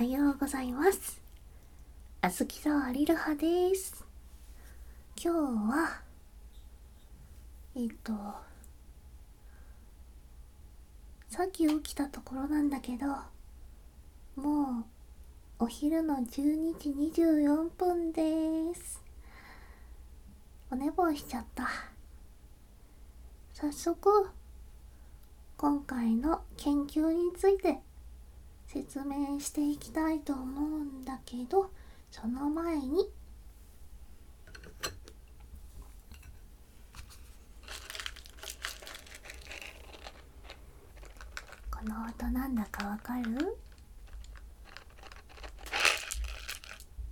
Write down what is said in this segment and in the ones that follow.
はようございます。あずき沢りるはです。今日はえっとさっき起きたところなんだけどもうお昼の12時24分です。お寝坊しちゃった。早速今回の研究について説明していきたいと思うんだけどその前にこの音なんだかわかる？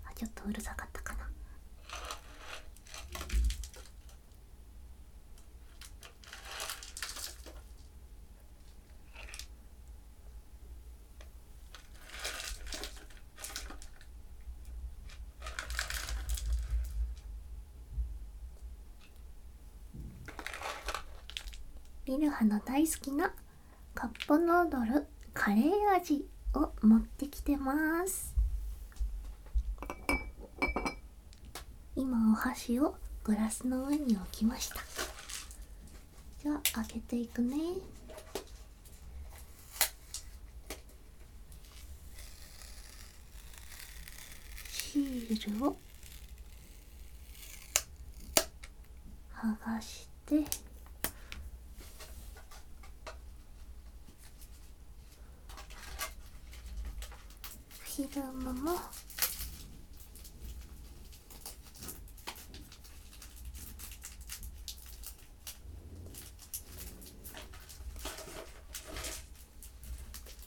あちょっとうるさかった。ルハの大好きなカップヌードルカレー味を持ってきてます。今お箸をグラスの上に置きました。じゃあ開けていくね。シールを剥がしてフィルムも。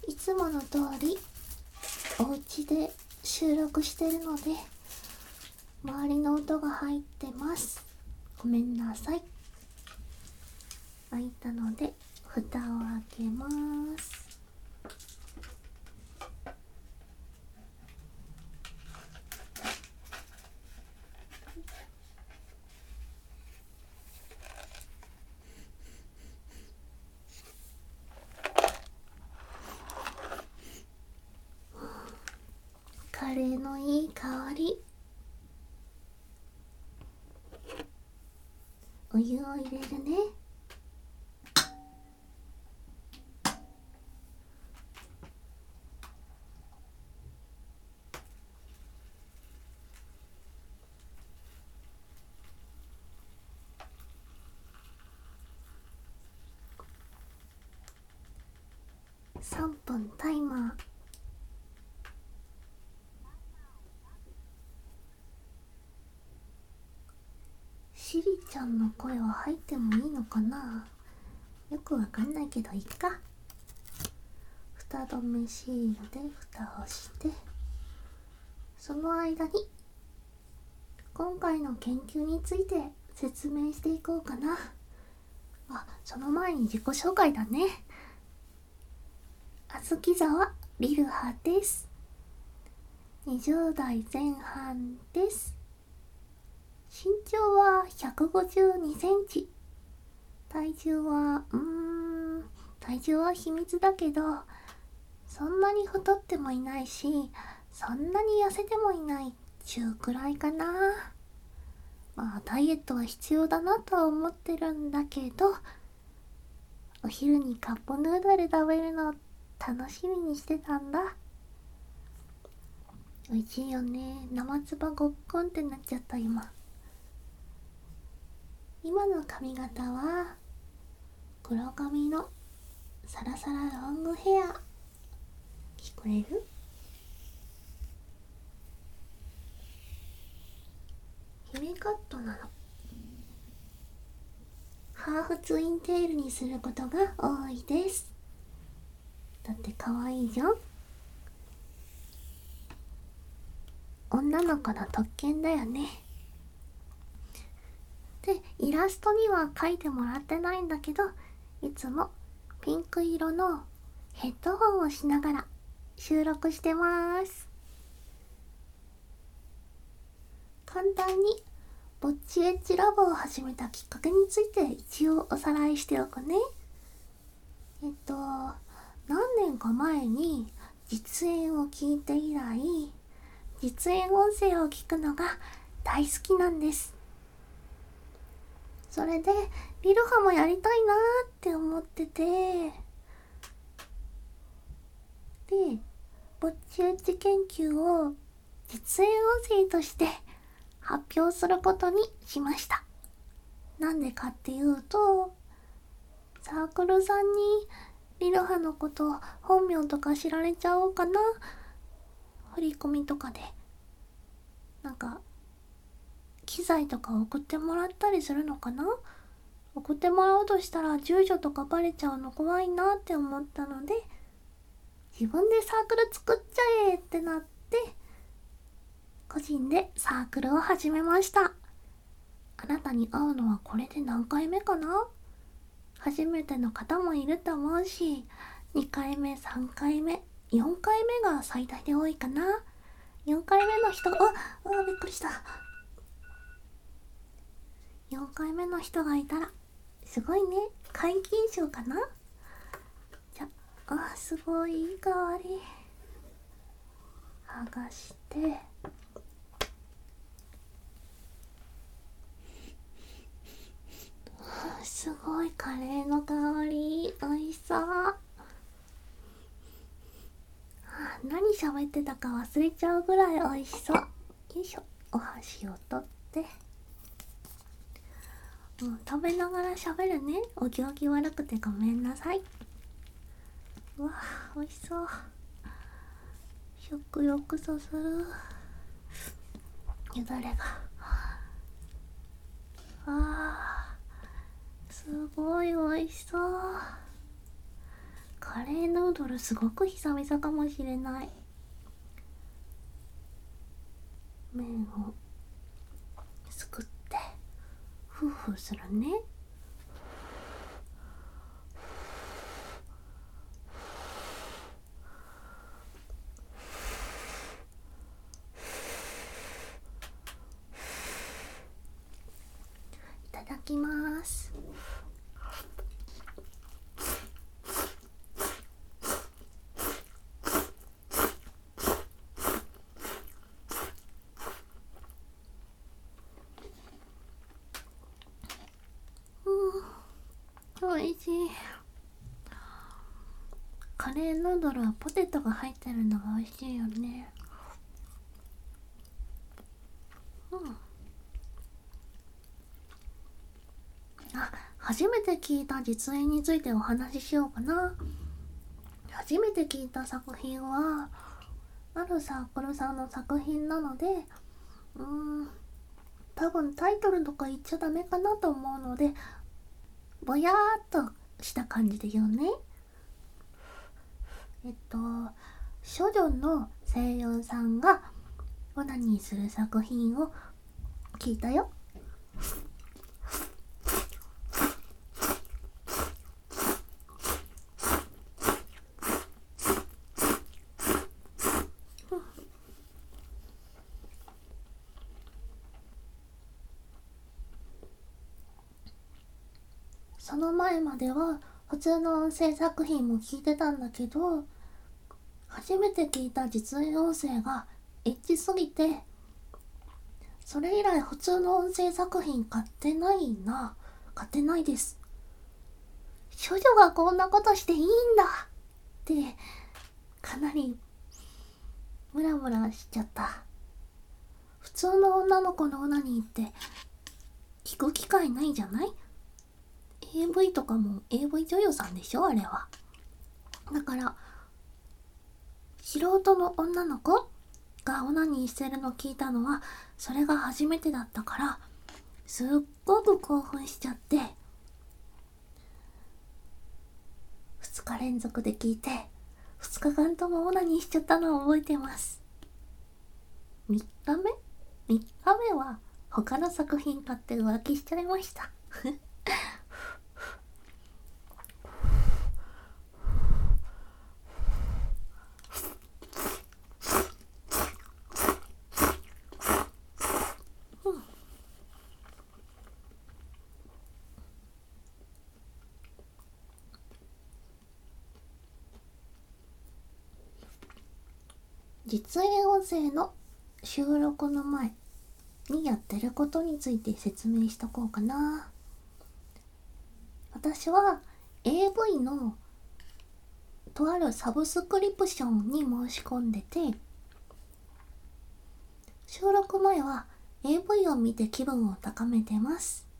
いつもの通りお家で収録してるので周りの音が入ってます。ごめんなさい。開いたので蓋を開けますカレーのいい香りお湯を入れるね。3分タイマーシリちゃんの声は入ってもいいのかな？よくわかんないけどいいか。蓋止めシールで蓋をして。その間に今回の研究について説明していこうかな。あその前に自己紹介だね。あずき沢リルハです。20代前半です。身長は152センチ。体重はうーん体重は秘密だけどそんなに太ってもいないしそんなに痩せてもいない中くらいかな。まあダイエットは必要だなとは思ってるんだけどお昼にカップヌードル食べるの楽しみにしてたんだ。美味しいよね。生唾ごっこんってなっちゃった今。今の髪型は黒髪のサラサラロングヘア。聞こえる？姫カットなの。ハーフツインテールにすることが多いです。だって可愛いじゃん。女の子の特権だよね。でイラストには描いてもらってないんだけどいつもピンク色のヘッドホンをしながら収録してます。簡単にぼっちエッジラボを始めたきっかけについて一応おさらいしておくね。えっと何年か前に実演を聞いて以来実演音声を聞くのが大好きなんです。それでリルハもやりたいなって思ってて。でぼっち打ち研究を実演音声として発表することにしました。なんでかっていうとサークルさんにリルハのこと本名とか知られちゃおうかな。振り込みとかで。なんか機材とか送ってもらったりするのかな？送ってもらおうとしたら住所とかバレちゃうの怖いなって思ったので自分でサークル作っちゃえってなって個人でサークルを始めました。あなたに会うのはこれで何回目かな？初めての方もいると思うし2回目3回目4回目が最大で多いかな。4回目の人ああびっくりした。4回目の人がいたらすごいね。皆勤賞かな？じゃあすごいいい香り。剥がして。すごいカレーの香り。おいしそう。何喋ってたか忘れちゃうぐらい美味しそう。よいしょ。お箸を取って。う、食べながら喋るね。お行儀悪くてごめんなさい。うわ美味しそう。食欲そする。よだれが。あーすごい美味しそう。カレーヌードルすごく久々かもしれない。麺をすくって夫婦するねいただきますおいしいカレーヌードルはポテトが入ってるのが美味しいよね。うん。あ初めて聞いた実演についてお話ししようかな。初めて聞いた作品はあるサークルさんの作品なのでうーん多分タイトルとか言っちゃダメかなと思うのでぼやーっとした感じで言うね。えっと処女の声優さんがオナニーする作品を聞いたよ。その前までは普通の音声作品も聞いてたんだけど初めて聞いた実演音声がエッチすぎてそれ以来普通の音声作品買ってないな。買ってないです。処女がこんなことしていいんだ。ってかなりムラムラしちゃった。普通の女の子のオナニーって聞く機会ないじゃない？AV とかも AV 女優さんでしょあれは。だから素人の女の子がオナニーしてるの聞いたのはそれが初めてだったからすっごく興奮しちゃって2日連続で聞いて2日間ともオナニーしちゃったのを覚えてます。3日目 ?3 日目は他の作品買って浮気しちゃいました。実演音声の収録の前にやってることについて説明しとこうかな。私は AV のとあるサブスクリプションに申し込んでて収録前は AV を見て気分を高めてます。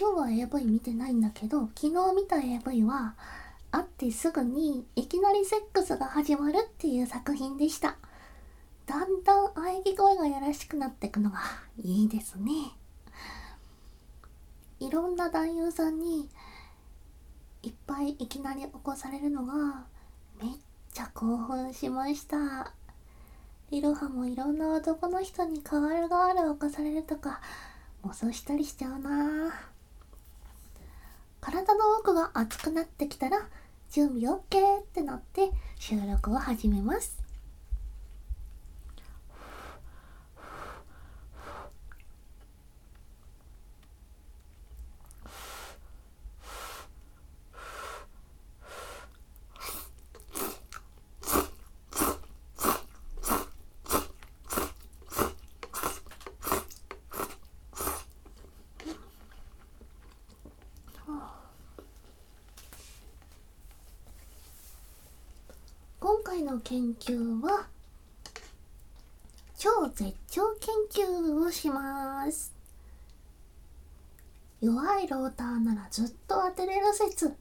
今日は AV 見てないんだけど昨日見た AV は会ってすぐにいきなりセックスが始まるっていう作品でした。だんだん喘ぎ声がやらしくなってくのが いいですね。いろんな男優さんにいっぱいいきなり起こされるのがめっちゃ興奮しました。いろはもいろんな男の人に代わる代わる起こされるとか妄想したりしちゃうな。体の奥が熱くなってきたら準備 OK ってなって収録を始めます回の研究は超絶頂研究をします。弱いローターならずっと当てれる説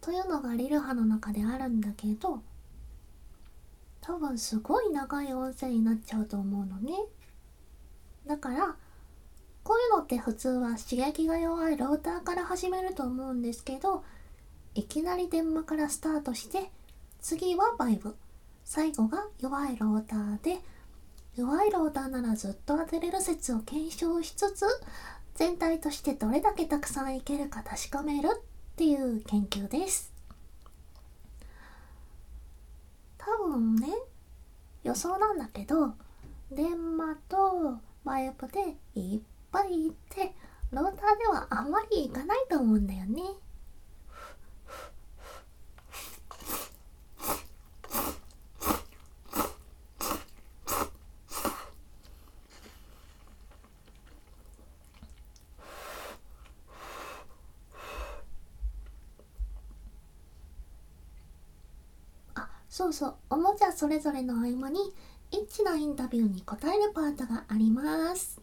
というのがリルハの中であるんだけど多分すごい長い音声になっちゃうと思うのね。だからこういうのって普通は刺激が弱いローターから始めると思うんですけどいきなり電話からスタートして次はバイブ。最後が弱いローターで弱いローターならずっと当てれる説を検証しつつ全体としてどれだけたくさんいけるか確かめるっていう研究です。多分ね予想なんだけど電話とバイプでいっぱい行ってローターではあんまり行かないと思うんだよねそうそうおもちゃそれぞれの合間にエッチなインタビューに答えるパートがあります。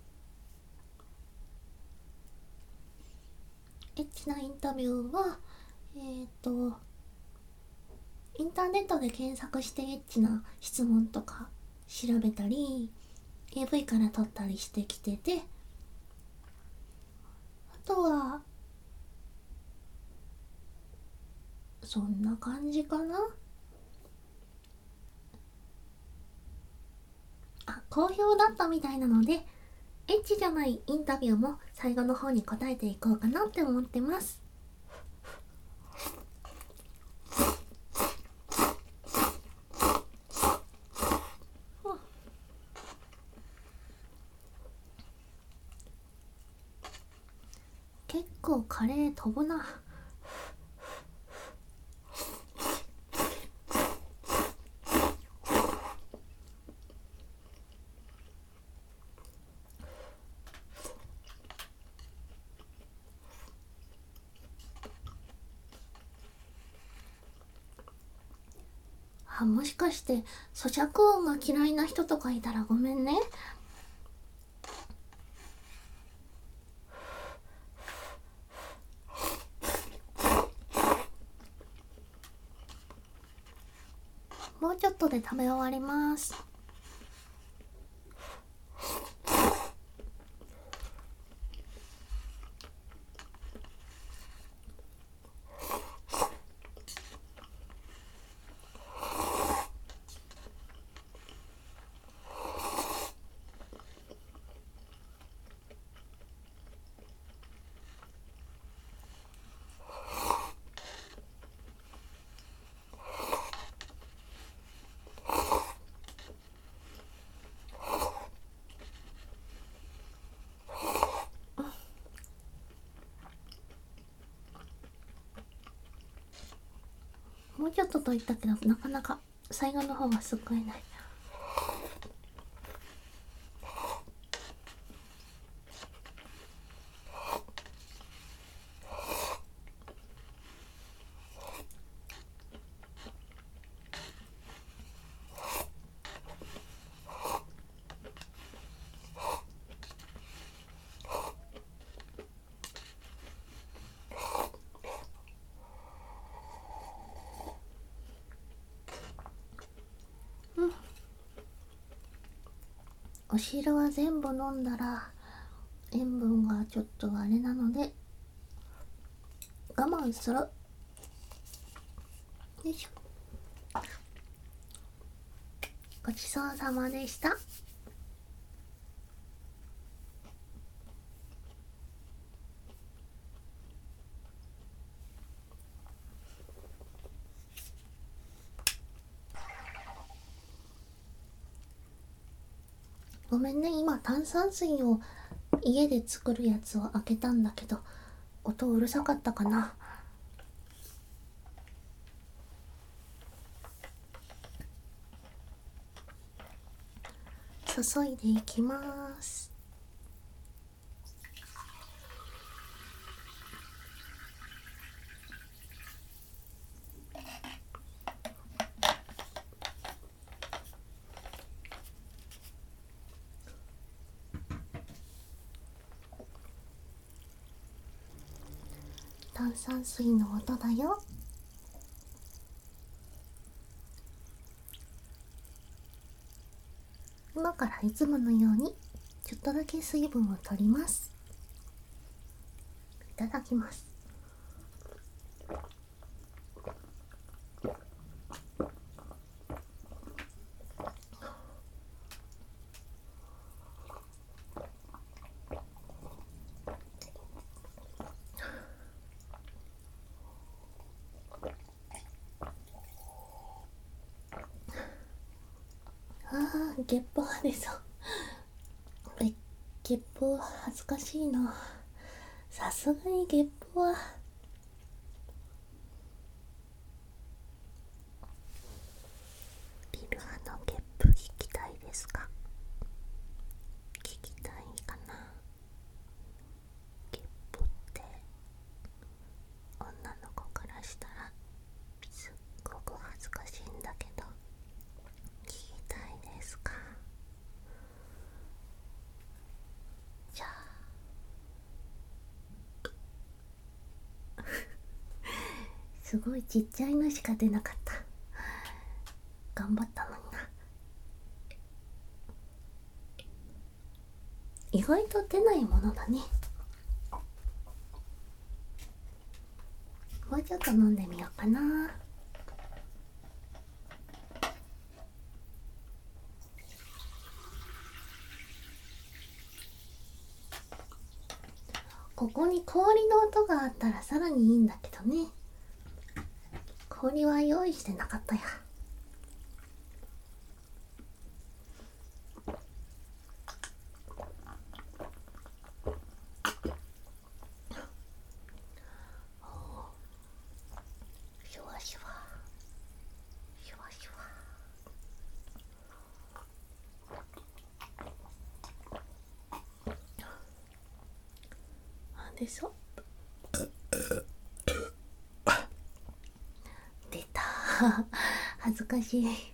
エッチなインタビューはえっ、ー、とインターネットで検索してエッチな質問とか調べたり AV から撮ったりしてきててあとはそんな感じかなあ好評だったみたいなのでエッチじゃないインタビューも最後の方に答えていこうかなって思ってます結構カレー飛ぶな。あもしかして咀嚼音が嫌いな人とかいたらごめんね。もうちょっとで食べ終わります。もうちょっとと言ったけどなかなか最後の方がすくえない。お汁は全部飲んだら塩分がちょっとあれなので我慢する。よいしょ。ごちそうさまでした。めんね。今炭酸水を家で作るやつを開けたんだけど音うるさかったかな。注いでいきます。酸水の音だよ。今からいつものようにちょっとだけ水分を取ります。いただきますあゲップが出そうえゲップ恥ずかしいな。さすがにゲップはビル派のゲップ聞きたいですか聞きたいかなゲップって女の子からしたらすっごく恥ずかしいんだけど聞きたいですかじゃあすごいちっちゃいのしか出なかった。頑張ったのにな。意外と出ないものだね。もうちょっと飲んでみようかな。ここに氷の音があったらさらにいいんだけどね。氷は用意してなかったや。シュワシュワ。シュワシュワ。あ出そう出 恥ずかしい。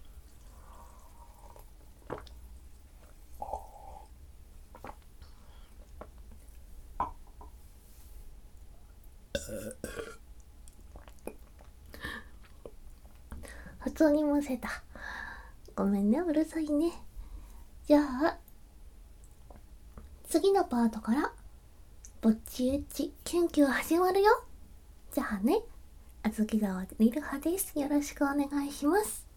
普通にむせた。ごめんねうるさいね。じゃあ次のパートからぼっちエッチ研究始まるよ。じゃあね。あずき川リルハです。よろしくお願いします。